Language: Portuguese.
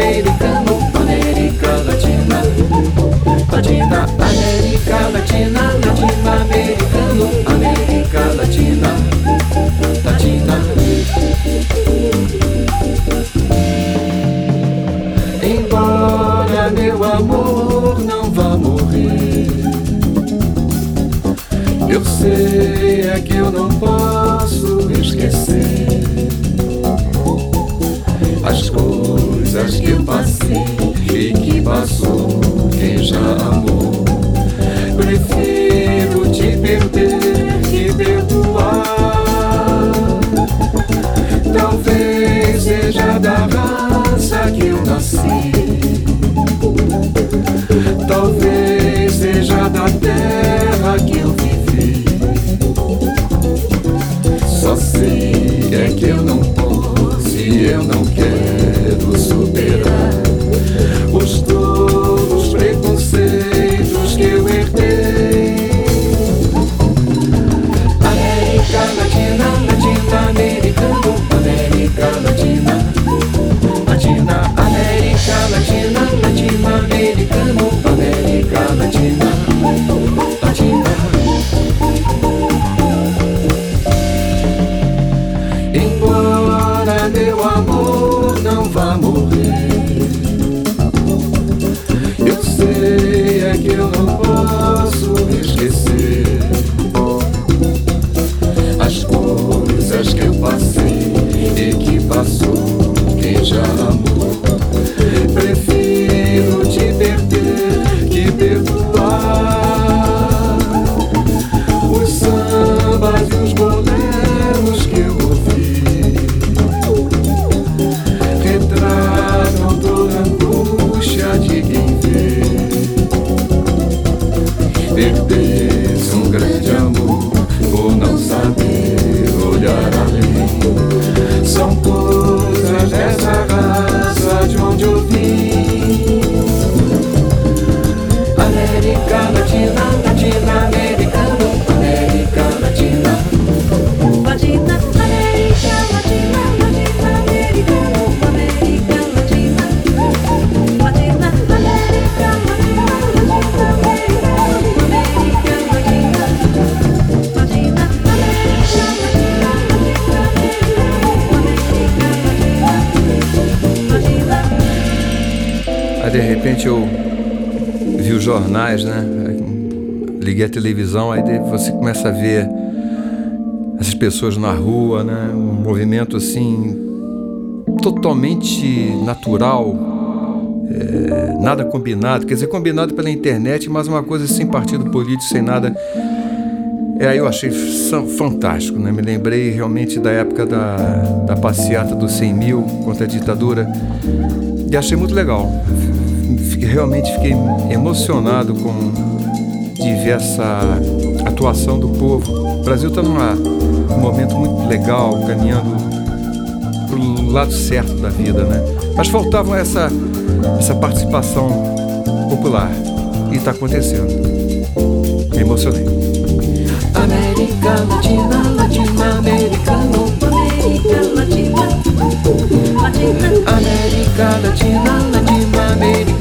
americano, América Latina. Latina, América Latina, latino-americano, América Latina. Latina. Embora meu amor não vá morrer, eu sei é que eu não amor não vá morrer, perder um grande amor. Por não saber olhar além. São Aí de repente eu vi os jornais, né? Liguei a televisão, aí você começa a ver essas pessoas na rua, né? Um movimento assim totalmente natural, é, nada combinado, quer dizer, combinado pela internet, mas uma coisa sem partido político, sem nada. É, aí eu achei fa- fantástico, né? Me lembrei realmente da época da, da passeata dos 100 mil contra a ditadura e achei muito legal. Realmente fiquei emocionado com de ver essa atuação do povo. O Brasil está num momento muito legal, caminhando pro lado certo da vida, né? Mas faltava essa, essa participação popular. E está acontecendo. Me emocionei. América Latina, ကလည်းချင်းသာလည်းချင်းမမေး